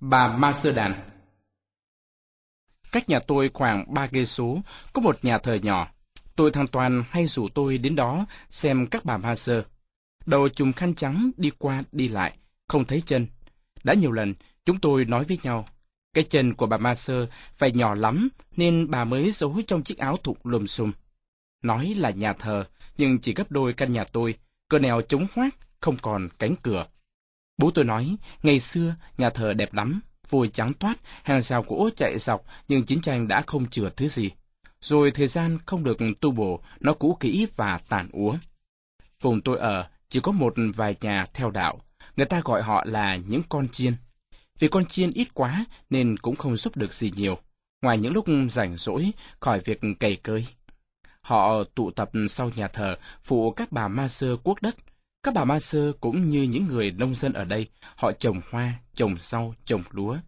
Bà Ma Sơ Đàn Cách nhà tôi khoảng ba cây số, có một nhà thờ nhỏ. Tôi thằng Toàn hay rủ tôi đến đó xem các bà Ma Sơ. Đầu chùm khăn trắng đi qua đi lại, không thấy chân. Đã nhiều lần, chúng tôi nói với nhau, cái chân của bà Ma Sơ phải nhỏ lắm nên bà mới giấu trong chiếc áo thụng lùm xùm. Nói là nhà thờ, nhưng chỉ gấp đôi căn nhà tôi, cơ nèo chống hoác, không còn cánh cửa. Bố tôi nói, ngày xưa nhà thờ đẹp lắm, vôi trắng toát, hàng rào gỗ chạy dọc, nhưng chiến tranh đã không chừa thứ gì. Rồi thời gian không được tu bổ, nó cũ kỹ và tàn úa. Vùng tôi ở chỉ có một vài nhà theo đạo, người ta gọi họ là những con chiên. Vì con chiên ít quá nên cũng không giúp được gì nhiều, ngoài những lúc rảnh rỗi khỏi việc cày cơi. Họ tụ tập sau nhà thờ, phụ các bà ma sơ quốc đất. Các bà ma sơ cũng như những người nông dân ở đây, họ trồng hoa, trồng rau, trồng lúa.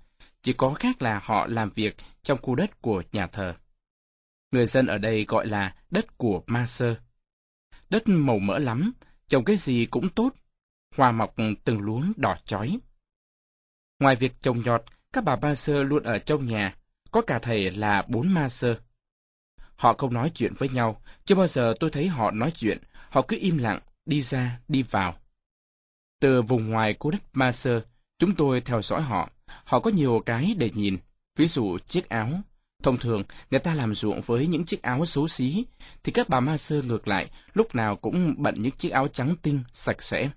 Chỉ có khác là họ làm việc trong khu đất của nhà thờ. Người dân ở đây gọi là đất của ma sơ. Đất màu mỡ lắm, trồng cái gì cũng tốt. Hoa mọc từng luống đỏ chói. Ngoài việc trồng nhọt, các bà ma sơ luôn ở trong nhà, có cả thầy là bốn ma sơ. Họ không nói chuyện với nhau, chưa bao giờ tôi thấy họ nói chuyện, họ cứ im lặng, đi ra, đi vào. Từ vùng ngoài của đất Ma Sơ, chúng tôi theo dõi họ. Họ có nhiều cái để nhìn, ví dụ chiếc áo. Thông thường, người ta làm ruộng với những chiếc áo xấu xí, thì các bà Ma Sơ ngược lại, lúc nào cũng bận những chiếc áo trắng tinh, sạch sẽ.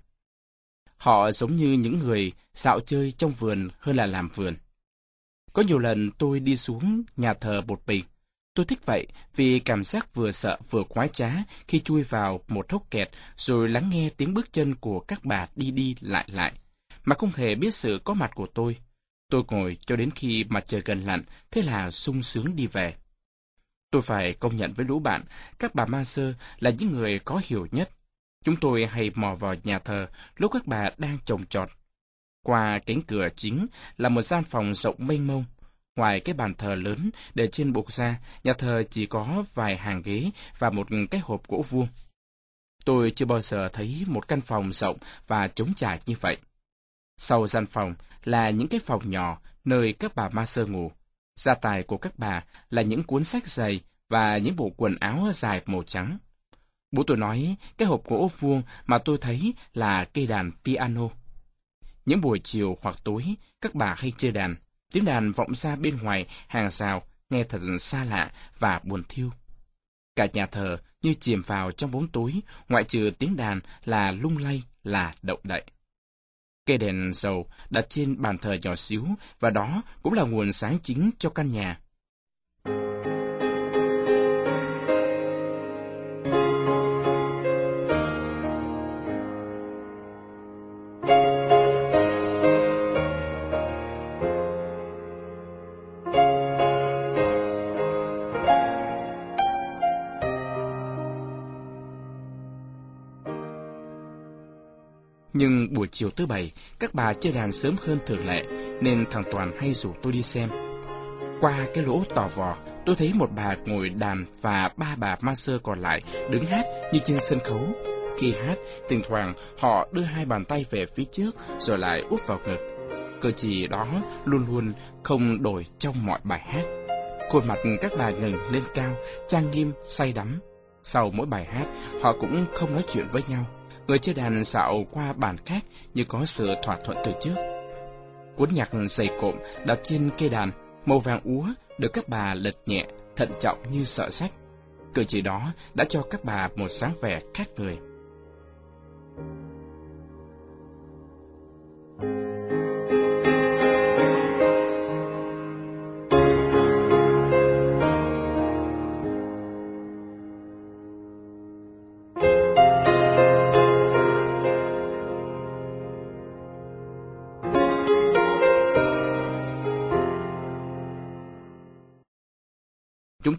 Họ giống như những người dạo chơi trong vườn hơn là làm vườn. Có nhiều lần tôi đi xuống nhà thờ bột Bình. Tôi thích vậy vì cảm giác vừa sợ vừa khoái trá khi chui vào một hốc kẹt rồi lắng nghe tiếng bước chân của các bà đi đi lại lại, mà không hề biết sự có mặt của tôi. Tôi ngồi cho đến khi mặt trời gần lặn, thế là sung sướng đi về. Tôi phải công nhận với lũ bạn, các bà ma sơ là những người có hiểu nhất. Chúng tôi hay mò vào nhà thờ lúc các bà đang trồng trọt. Qua cánh cửa chính là một gian phòng rộng mênh mông, Ngoài cái bàn thờ lớn để trên bục ra, nhà thờ chỉ có vài hàng ghế và một cái hộp gỗ vuông. Tôi chưa bao giờ thấy một căn phòng rộng và trống trải như vậy. Sau gian phòng là những cái phòng nhỏ nơi các bà ma sơ ngủ. Gia tài của các bà là những cuốn sách dày và những bộ quần áo dài màu trắng. Bố tôi nói cái hộp gỗ vuông mà tôi thấy là cây đàn piano. Những buổi chiều hoặc tối, các bà hay chơi đàn, Tiếng đàn vọng ra bên ngoài hàng rào, nghe thật xa lạ và buồn thiêu. Cả nhà thờ như chìm vào trong bóng tối, ngoại trừ tiếng đàn là lung lay, là động đậy. Cây đèn dầu đặt trên bàn thờ nhỏ xíu, và đó cũng là nguồn sáng chính cho căn nhà. Nhưng buổi chiều thứ bảy, các bà chơi đàn sớm hơn thường lệ, nên thằng Toàn hay rủ tôi đi xem. Qua cái lỗ tò vò, tôi thấy một bà ngồi đàn và ba bà ma sơ còn lại đứng hát như trên sân khấu. Khi hát, thỉnh thoảng họ đưa hai bàn tay về phía trước rồi lại úp vào ngực. cơ chỉ đó luôn luôn không đổi trong mọi bài hát. Khuôn mặt các bà ngừng lên cao, trang nghiêm, say đắm. Sau mỗi bài hát, họ cũng không nói chuyện với nhau người chơi đàn xạo qua bản khác như có sự thỏa thuận từ trước. Cuốn nhạc dày cộm đặt trên cây đàn, màu vàng úa được các bà lật nhẹ, thận trọng như sợ sách. Cử chỉ đó đã cho các bà một sáng vẻ khác người.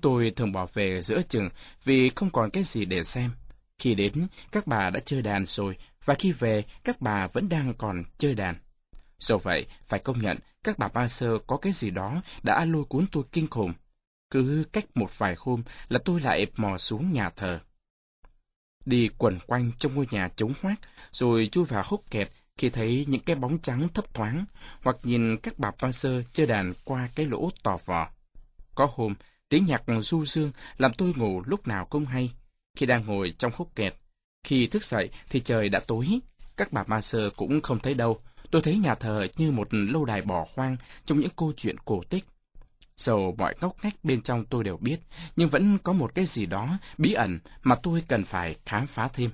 Tôi thường bỏ về giữa chừng vì không còn cái gì để xem. Khi đến, các bà đã chơi đàn rồi, và khi về, các bà vẫn đang còn chơi đàn. Do vậy, phải công nhận, các bà ba sơ có cái gì đó đã lôi cuốn tôi kinh khủng. Cứ cách một vài hôm là tôi lại mò xuống nhà thờ. Đi quần quanh trong ngôi nhà trống hoác, rồi chui vào hốc kẹt, khi thấy những cái bóng trắng thấp thoáng, hoặc nhìn các bà ba sơ chơi đàn qua cái lỗ tò vò. Có hôm, tiếng nhạc du dương làm tôi ngủ lúc nào cũng hay, khi đang ngồi trong khúc kẹt. Khi thức dậy thì trời đã tối, các bà ma sơ cũng không thấy đâu. Tôi thấy nhà thờ như một lâu đài bỏ hoang trong những câu chuyện cổ tích. Dầu mọi ngóc ngách bên trong tôi đều biết, nhưng vẫn có một cái gì đó bí ẩn mà tôi cần phải khám phá thêm.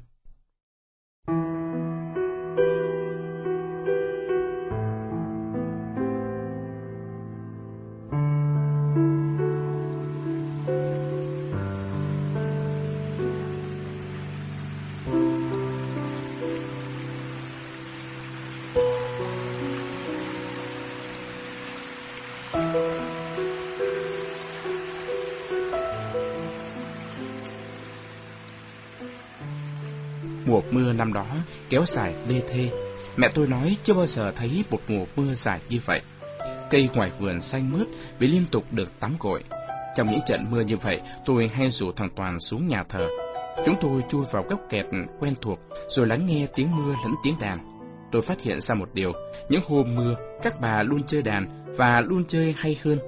Năm đó kéo dài lê thê. Mẹ tôi nói chưa bao giờ thấy một mùa mưa dài như vậy. Cây ngoài vườn xanh mướt vì liên tục được tắm gội. Trong những trận mưa như vậy, tôi hay rủ thằng Toàn xuống nhà thờ. Chúng tôi chui vào góc kẹt quen thuộc, rồi lắng nghe tiếng mưa lẫn tiếng đàn. Tôi phát hiện ra một điều, những hôm mưa, các bà luôn chơi đàn và luôn chơi hay hơn.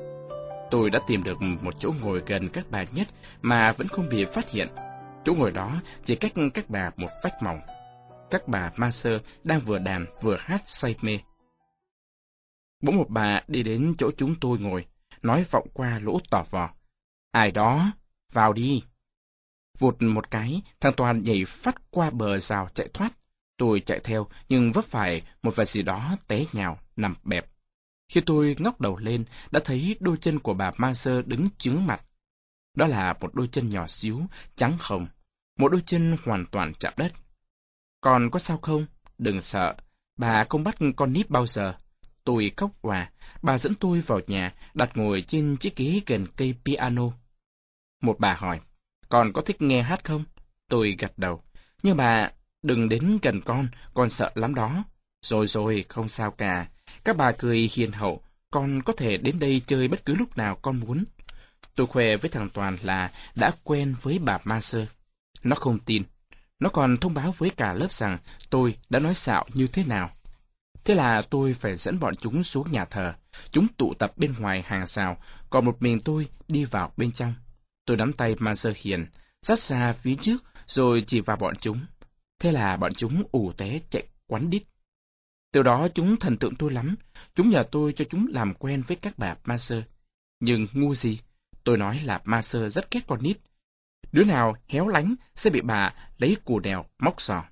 Tôi đã tìm được một chỗ ngồi gần các bà nhất mà vẫn không bị phát hiện Chỗ ngồi đó chỉ cách các bà một vách mỏng. Các bà ma sơ đang vừa đàn vừa hát say mê. Bỗng một bà đi đến chỗ chúng tôi ngồi, nói vọng qua lỗ tỏ vò. Ai đó, vào đi. Vụt một cái, thằng Toàn nhảy phát qua bờ rào chạy thoát. Tôi chạy theo, nhưng vấp phải một vật gì đó té nhào, nằm bẹp. Khi tôi ngóc đầu lên, đã thấy đôi chân của bà ma sơ đứng chướng mặt. Đó là một đôi chân nhỏ xíu, trắng hồng. Một đôi chân hoàn toàn chạm đất. Còn có sao không? Đừng sợ. Bà không bắt con nít bao giờ. Tôi khóc hòa. Bà dẫn tôi vào nhà, đặt ngồi trên chiếc ghế gần cây piano. Một bà hỏi, con có thích nghe hát không? Tôi gật đầu. Nhưng bà, đừng đến gần con, con sợ lắm đó. Rồi rồi, không sao cả. Các bà cười hiền hậu, con có thể đến đây chơi bất cứ lúc nào con muốn. Tôi khoe với thằng Toàn là đã quen với bà ma sơ. Nó không tin. Nó còn thông báo với cả lớp rằng tôi đã nói xạo như thế nào. Thế là tôi phải dẫn bọn chúng xuống nhà thờ. Chúng tụ tập bên ngoài hàng rào, còn một mình tôi đi vào bên trong. Tôi nắm tay Maser hiền, sát xa phía trước, rồi chỉ vào bọn chúng. Thế là bọn chúng ủ té chạy quắn đít. Từ đó chúng thần tượng tôi lắm. Chúng nhờ tôi cho chúng làm quen với các bà Maser. Nhưng ngu gì, Tôi nói là ma sơ rất ghét con nít. Đứa nào héo lánh sẽ bị bà lấy cù đèo móc giò.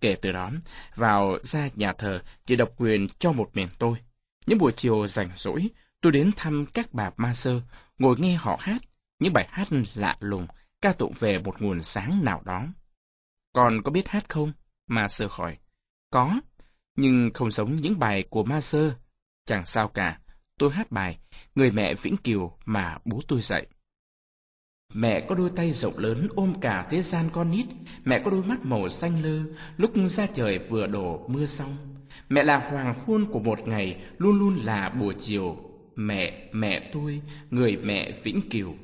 Kể từ đó, vào ra nhà thờ chỉ độc quyền cho một mình tôi. Những buổi chiều rảnh rỗi, tôi đến thăm các bà ma sơ, ngồi nghe họ hát, những bài hát lạ lùng, ca tụng về một nguồn sáng nào đó. Còn có biết hát không? Ma sơ hỏi. Có, nhưng không giống những bài của ma sơ. Chẳng sao cả, tôi hát bài Người mẹ Vĩnh Kiều mà bố tôi dạy. Mẹ có đôi tay rộng lớn ôm cả thế gian con nít, mẹ có đôi mắt màu xanh lơ, lúc ra trời vừa đổ mưa xong. Mẹ là hoàng hôn của một ngày, luôn luôn là buổi chiều. Mẹ, mẹ tôi, người mẹ Vĩnh cửu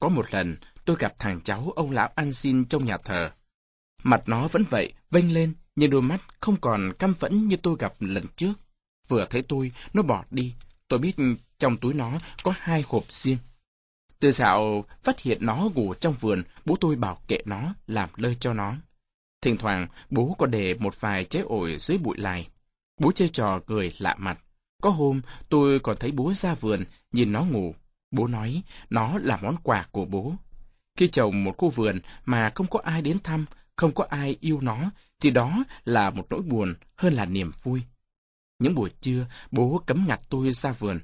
Có một lần, tôi gặp thằng cháu ông lão ăn xin trong nhà thờ. Mặt nó vẫn vậy, vênh lên, nhưng đôi mắt không còn căm phẫn như tôi gặp lần trước. Vừa thấy tôi, nó bỏ đi. Tôi biết trong túi nó có hai hộp xiêm. Từ dạo phát hiện nó ngủ trong vườn, bố tôi bảo kệ nó, làm lơi cho nó. Thỉnh thoảng, bố có để một vài trái ổi dưới bụi lài. Bố chơi trò cười lạ mặt. Có hôm, tôi còn thấy bố ra vườn, nhìn nó ngủ. Bố nói, nó là món quà của bố. Khi trồng một khu vườn mà không có ai đến thăm, không có ai yêu nó, thì đó là một nỗi buồn hơn là niềm vui. Những buổi trưa, bố cấm ngặt tôi ra vườn.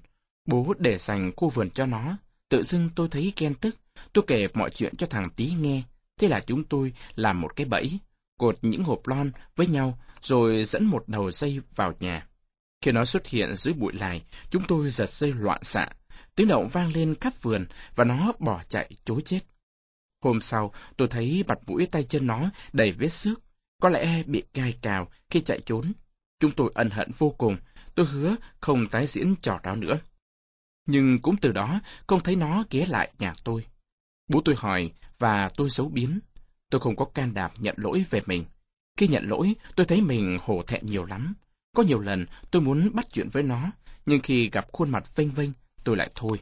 Bố để dành khu vườn cho nó. Tự dưng tôi thấy ghen tức. Tôi kể mọi chuyện cho thằng tí nghe. Thế là chúng tôi làm một cái bẫy, cột những hộp lon với nhau, rồi dẫn một đầu dây vào nhà. Khi nó xuất hiện dưới bụi lài, chúng tôi giật dây loạn xạ. Tiếng động vang lên khắp vườn và nó bỏ chạy chối chết. Hôm sau, tôi thấy mặt mũi tay chân nó đầy vết xước. Có lẽ bị gai cào khi chạy trốn. Chúng tôi ân hận vô cùng, tôi hứa không tái diễn trò đó nữa. Nhưng cũng từ đó, không thấy nó ghé lại nhà tôi. Bố tôi hỏi, và tôi xấu biến. Tôi không có can đảm nhận lỗi về mình. Khi nhận lỗi, tôi thấy mình hổ thẹn nhiều lắm. Có nhiều lần tôi muốn bắt chuyện với nó, nhưng khi gặp khuôn mặt vênh vênh, tôi lại thôi.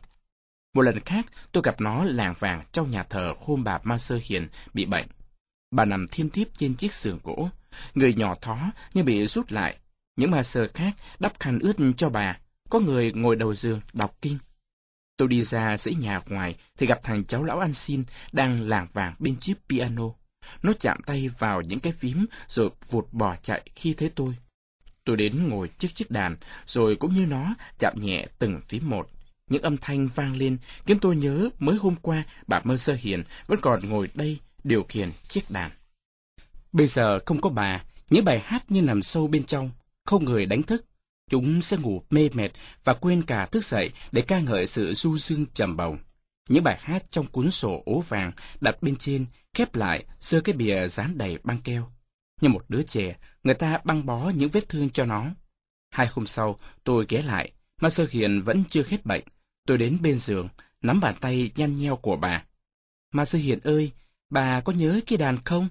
Một lần khác, tôi gặp nó làng vàng trong nhà thờ hôm bà Ma Sơ Hiền bị bệnh. Bà nằm thiêm thiếp trên chiếc giường gỗ, người nhỏ thó nhưng bị rút lại. Những ma sơ khác đắp khăn ướt cho bà, có người ngồi đầu giường đọc kinh. Tôi đi ra dãy nhà ngoài thì gặp thằng cháu lão ăn xin đang làng vàng bên chiếc piano. Nó chạm tay vào những cái phím rồi vụt bỏ chạy khi thấy tôi. Tôi đến ngồi trước chiếc đàn, rồi cũng như nó chạm nhẹ từng phím một. Những âm thanh vang lên khiến tôi nhớ mới hôm qua bà Mơ Sơ Hiền vẫn còn ngồi đây điều khiển chiếc đàn. Bây giờ không có bà, những bài hát như nằm sâu bên trong, không người đánh thức. Chúng sẽ ngủ mê mệt và quên cả thức dậy để ca ngợi sự du dương trầm bồng. Những bài hát trong cuốn sổ ố vàng đặt bên trên, khép lại, sơ cái bìa dán đầy băng keo. Như một đứa trẻ, người ta băng bó những vết thương cho nó. Hai hôm sau, tôi ghé lại, mà sơ hiền vẫn chưa hết bệnh. Tôi đến bên giường, nắm bàn tay nhăn nheo của bà. Mà sư hiền ơi, bà có nhớ cái đàn không?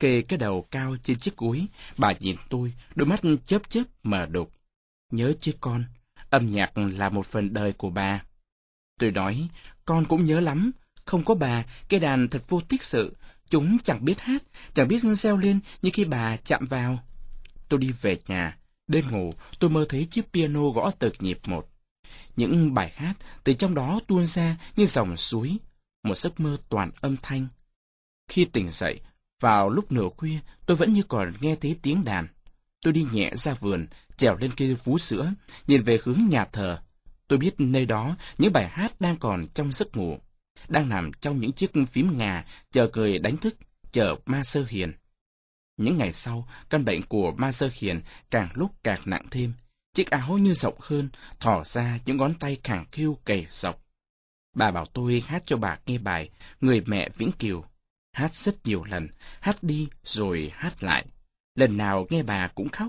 Kề cái đầu cao trên chiếc gối, bà nhìn tôi, đôi mắt chớp chớp mờ đục. Nhớ chứ con, âm nhạc là một phần đời của bà. Tôi nói, con cũng nhớ lắm, không có bà, cái đàn thật vô tích sự, chúng chẳng biết hát, chẳng biết reo lên như khi bà chạm vào. Tôi đi về nhà, đêm ngủ tôi mơ thấy chiếc piano gõ từng nhịp một. Những bài hát từ trong đó tuôn ra như dòng suối, một giấc mơ toàn âm thanh. Khi tỉnh dậy, vào lúc nửa khuya, tôi vẫn như còn nghe thấy tiếng đàn. Tôi đi nhẹ ra vườn, trèo lên cây vú sữa, nhìn về hướng nhà thờ. Tôi biết nơi đó những bài hát đang còn trong giấc ngủ, đang nằm trong những chiếc phím ngà, chờ cười đánh thức, chờ ma sơ hiền. Những ngày sau, căn bệnh của ma sơ hiền càng lúc càng nặng thêm. Chiếc áo như rộng hơn, thỏ ra những ngón tay khẳng khiu cầy dọc. Bà bảo tôi hát cho bà nghe bài Người mẹ Vĩnh Kiều. Hát rất nhiều lần, hát đi rồi hát lại. Lần nào nghe bà cũng khóc.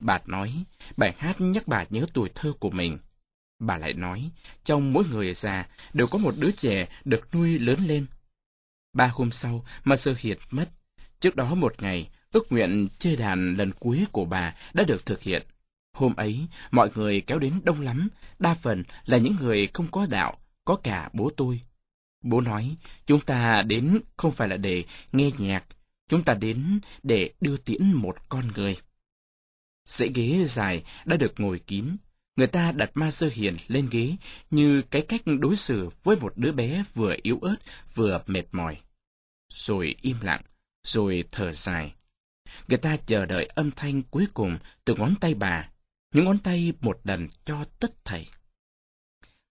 Bà nói, bài hát nhắc bà nhớ tuổi thơ của mình. Bà lại nói, trong mỗi người già đều có một đứa trẻ được nuôi lớn lên. Ba hôm sau, mà sơ hiệt mất. Trước đó một ngày, ước nguyện chơi đàn lần cuối của bà đã được thực hiện. Hôm ấy, mọi người kéo đến đông lắm, đa phần là những người không có đạo, có cả bố tôi. Bố nói, chúng ta đến không phải là để nghe nhạc, chúng ta đến để đưa tiễn một con người. Dãy ghế dài đã được ngồi kín, người ta đặt ma sơ hiền lên ghế như cái cách đối xử với một đứa bé vừa yếu ớt vừa mệt mỏi. Rồi im lặng, rồi thở dài. Người ta chờ đợi âm thanh cuối cùng từ ngón tay bà, những ngón tay một lần cho tất thảy.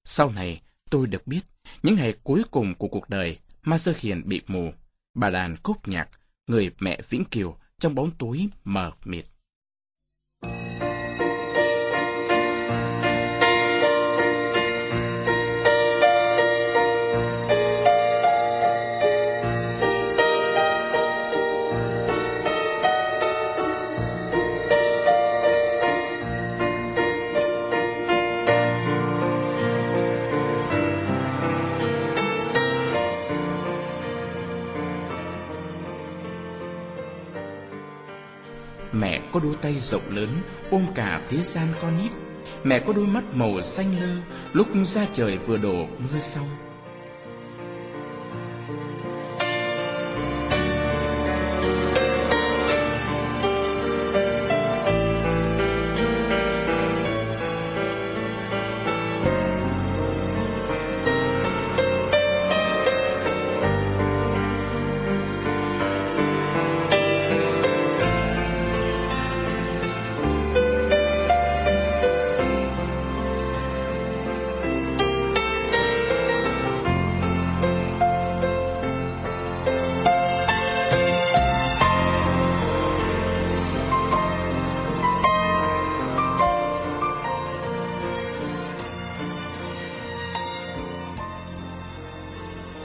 Sau này, tôi được biết, những ngày cuối cùng của cuộc đời, Ma Sơ Hiền bị mù. Bà đàn cốt nhạc, người mẹ Vĩnh Kiều trong bóng tối mờ mịt. Mẹ có đôi tay rộng lớn, ôm cả thế gian con nít Mẹ có đôi mắt màu xanh lơ, lúc ra trời vừa đổ, mưa xong.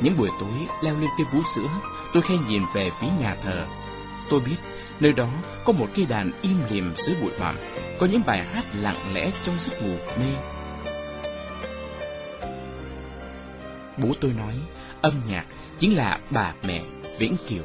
Những buổi tối leo lên cây vú sữa, tôi khen nhìn về phía nhà thờ. Tôi biết nơi đó có một cây đàn im lìm dưới bụi bặm, có những bài hát lặng lẽ trong giấc ngủ mê. Bố tôi nói, âm nhạc chính là bà mẹ Vĩnh Kiều.